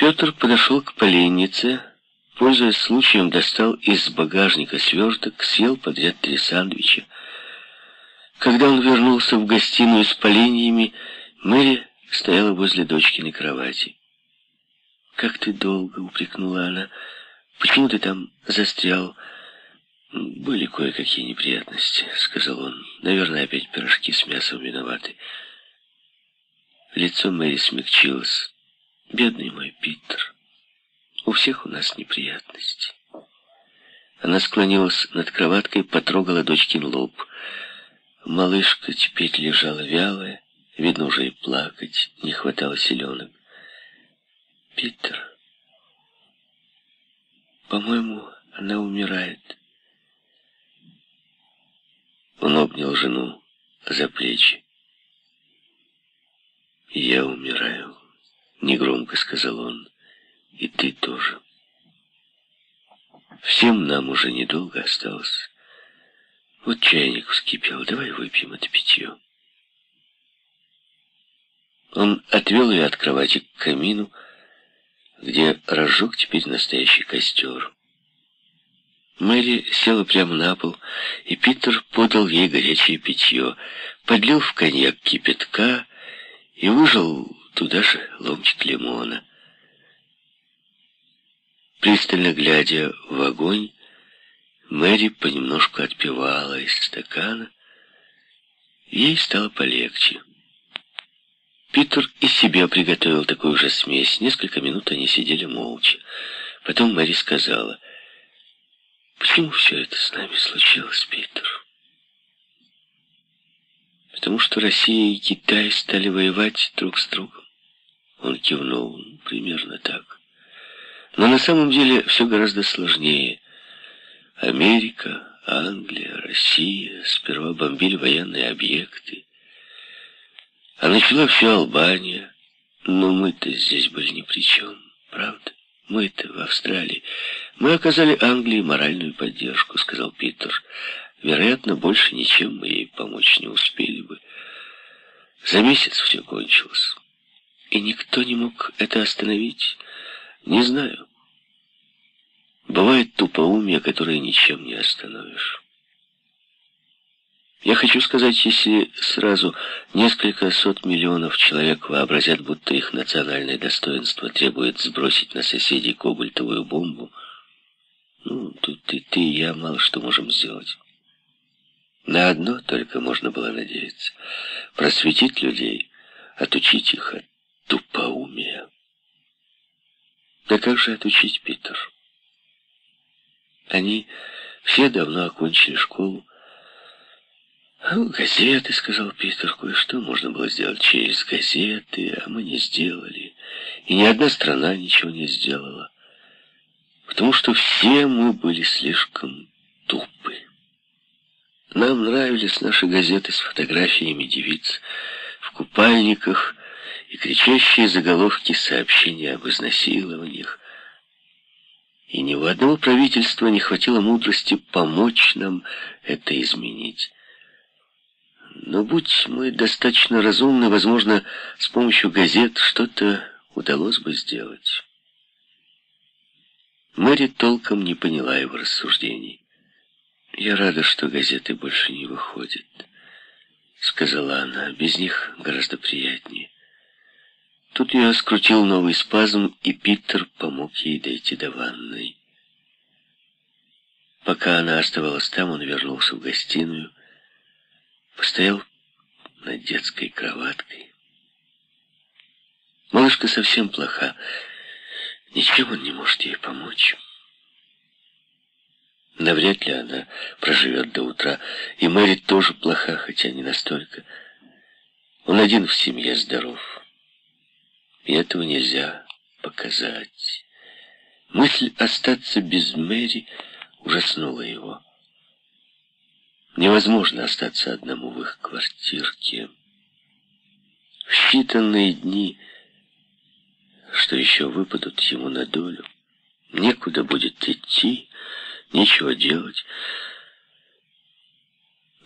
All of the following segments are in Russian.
Петр подошел к поленнице, пользуясь случаем, достал из багажника сверток, съел подряд три сандвича. Когда он вернулся в гостиную с поленьями, Мэри стояла возле дочкиной кровати. «Как ты долго?» — упрекнула она. «Почему ты там застрял?» «Были кое-какие неприятности», — сказал он. «Наверное, опять пирожки с мясом виноваты». Лицо Мэри смягчилось. «Бедный мой Питер, у всех у нас неприятности». Она склонилась над кроваткой, потрогала дочкин лоб. Малышка теперь лежала вялая, видно, уже и плакать не хватало силенок. «Питер, по-моему, она умирает». Он обнял жену за плечи. «Я умираю», — негромко сказал он, — «и ты тоже. Всем нам уже недолго осталось. Вот чайник вскипел, давай выпьем это питье». Он отвел ее от кровати к камину, где разжег теперь настоящий костер. Мэри села прямо на пол, и Питер подал ей горячее питье, подлил в коньяк кипятка и выжил туда же ломтик лимона. Пристально глядя в огонь, Мэри понемножку отпивала из стакана. Ей стало полегче. Питер и себе приготовил такую же смесь. Несколько минут они сидели молча. Потом Мэри сказала — Почему все это с нами случилось, Питер? Потому что Россия и Китай стали воевать друг с другом. Он кивнул примерно так. Но на самом деле все гораздо сложнее. Америка, Англия, Россия сперва бомбили военные объекты. А начала все Албания. Но мы-то здесь были ни при чем, правда? Мы-то в Австралии. Мы оказали Англии моральную поддержку, сказал Питер. Вероятно, больше ничем мы ей помочь не успели бы. За месяц все кончилось. И никто не мог это остановить. Не знаю. Бывает тупоумие, которое ничем не остановишь. Я хочу сказать, если сразу несколько сот миллионов человек вообразят, будто их национальное достоинство требует сбросить на соседей кобальтовую бомбу, ну, тут и ты, и я мало что можем сделать. На одно только можно было надеяться. Просветить людей, отучить их от тупоумия. Да как же отучить, Питер? Они все давно окончили школу, «Газеты», — сказал Питер, — «кое-что можно было сделать через газеты, а мы не сделали. И ни одна страна ничего не сделала, потому что все мы были слишком. Нам нравились наши газеты с фотографиями девиц в купальниках и кричащие заголовки сообщения об изнасилованиях. И ни у одного правительства не хватило мудрости помочь нам это изменить. Но будь мы достаточно разумны, возможно, с помощью газет что-то удалось бы сделать. Мэри толком не поняла его рассуждений. «Я рада, что газеты больше не выходят», — сказала она. «Без них гораздо приятнее». Тут я скрутил новый спазм, и Питер помог ей дойти до ванной. Пока она оставалась там, он вернулся в гостиную, постоял над детской кроваткой. Малышка совсем плоха. Ничем он не может ей помочь. Навряд ли она проживет до утра. И Мэри тоже плоха, хотя не настолько. Он один в семье здоров. И этого нельзя показать. Мысль остаться без Мэри ужаснула его. Невозможно остаться одному в их квартирке. В считанные дни, что еще выпадут ему на долю, некуда будет идти, нечего делать.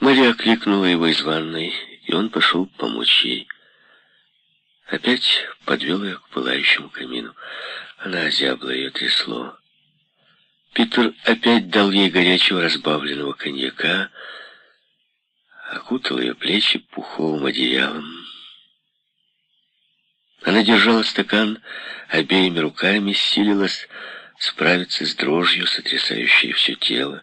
Мария окликнула его из ванной, и он пошел помочь ей. Опять подвел ее к пылающему камину. Она озябла, ее трясло. Питер опять дал ей горячего разбавленного коньяка, окутал ее плечи пуховым одеялом. Она держала стакан обеими руками, силилась справиться с дрожью, сотрясающей все тело.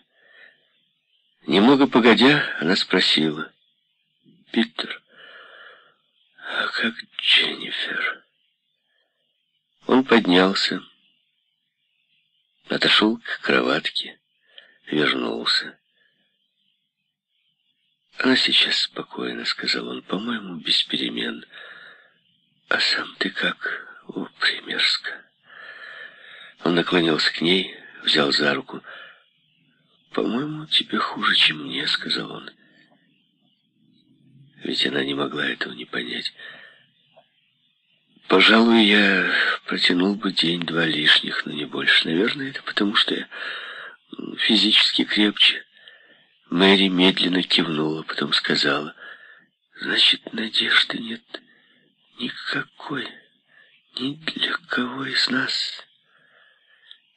Немного погодя, она спросила, «Питер, а как Дженнифер?» Он поднялся, отошел к кроватке, вернулся. «Она сейчас спокойно», — сказал он, — «по-моему, без перемен. А сам ты как, о, примерзко». Он наклонился к ней, взял за руку. «По-моему, тебе хуже, чем мне», — сказал он. Ведь она не могла этого не понять. Пожалуй, я протянул бы день-два лишних, но не больше. Наверное, это потому, что я физически крепче. Мэри медленно кивнула, потом сказала, «Значит, надежды нет никакой, ни для кого из нас».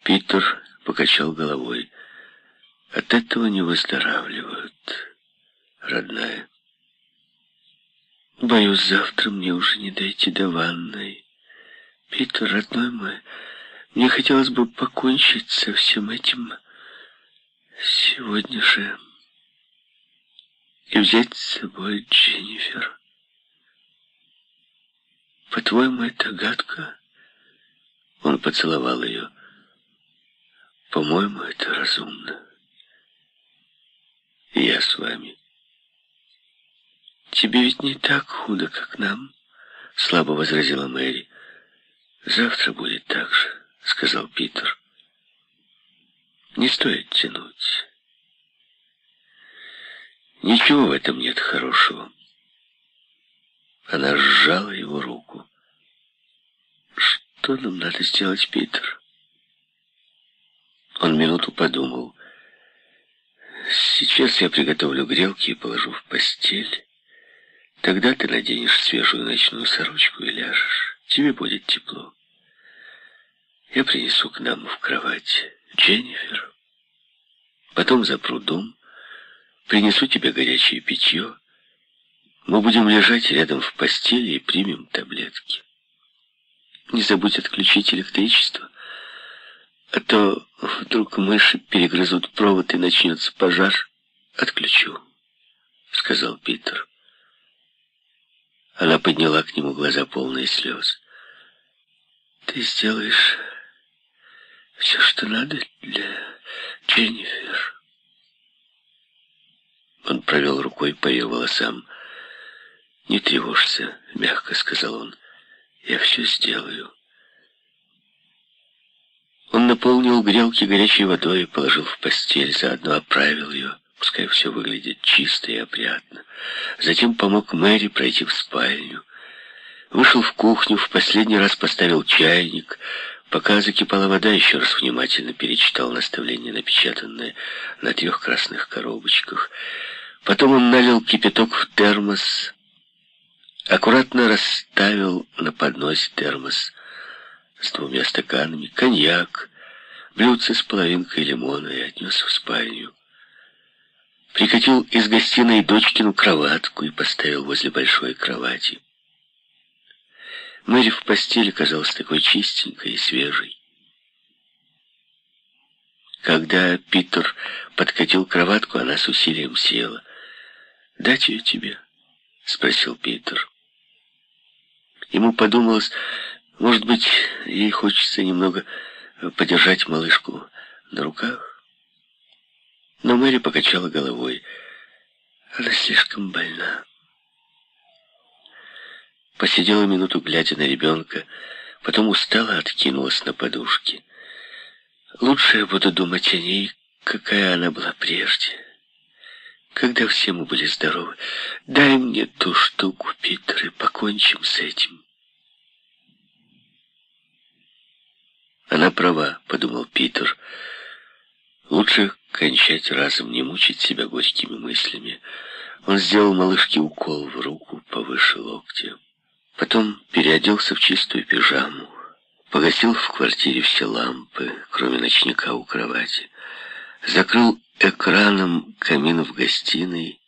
Питер покачал головой. «От этого не выздоравливают, родная». Боюсь, завтра мне уже не дойти до ванной. Питер, родной мой, мне хотелось бы покончить со всем этим сегодня же и взять с собой Дженнифер. По-твоему, это гадко? Он поцеловал ее. По-моему, это разумно. Я с вами. «Тебе ведь не так худо, как нам», — слабо возразила Мэри. «Завтра будет так же», — сказал Питер. «Не стоит тянуть. Ничего в этом нет хорошего». Она сжала его руку. «Что нам надо сделать, Питер?» Он минуту подумал. «Сейчас я приготовлю грелки и положу в постель». Тогда ты наденешь свежую ночную сорочку и ляжешь. Тебе будет тепло. Я принесу к нам в кровать Дженнифер. Потом запру дом, принесу тебе горячее питье. Мы будем лежать рядом в постели и примем таблетки. Не забудь отключить электричество, а то вдруг мыши перегрызут провод и начнется пожар. Отключу, сказал Питер. Она подняла к нему глаза полные слез. «Ты сделаешь все, что надо для Дженнифер?» Он провел рукой по ее волосам. «Не тревожься», — мягко сказал он. «Я все сделаю». Он наполнил грелки горячей водой и положил в постель, заодно оправил ее. Пускай все выглядит чисто и опрятно. Затем помог Мэри пройти в спальню. Вышел в кухню, в последний раз поставил чайник. Пока закипала вода, еще раз внимательно перечитал наставление, напечатанное на трех красных коробочках. Потом он налил кипяток в термос, аккуратно расставил на подносе термос с двумя стаканами, коньяк, блюдце с половинкой лимона и отнес в спальню прикатил из гостиной дочкину кроватку и поставил возле большой кровати. Мэри в постели казалась такой чистенькой и свежей. Когда Питер подкатил кроватку, она с усилием села. «Дать ее тебе?» — спросил Питер. Ему подумалось, может быть, ей хочется немного подержать малышку на руках. Но Мэри покачала головой. Она слишком больна. Посидела минуту, глядя на ребенка, потом устала откинулась на подушке. Лучше я буду думать о ней, какая она была прежде, когда все мы были здоровы. Дай мне ту штуку, Питер, и покончим с этим. Она права, подумал Питер. Лучше кончать разом, не мучить себя горькими мыслями. Он сделал малышке укол в руку повыше локтя. Потом переоделся в чистую пижаму, Погасил в квартире все лампы, кроме ночника у кровати. Закрыл экраном камин в гостиной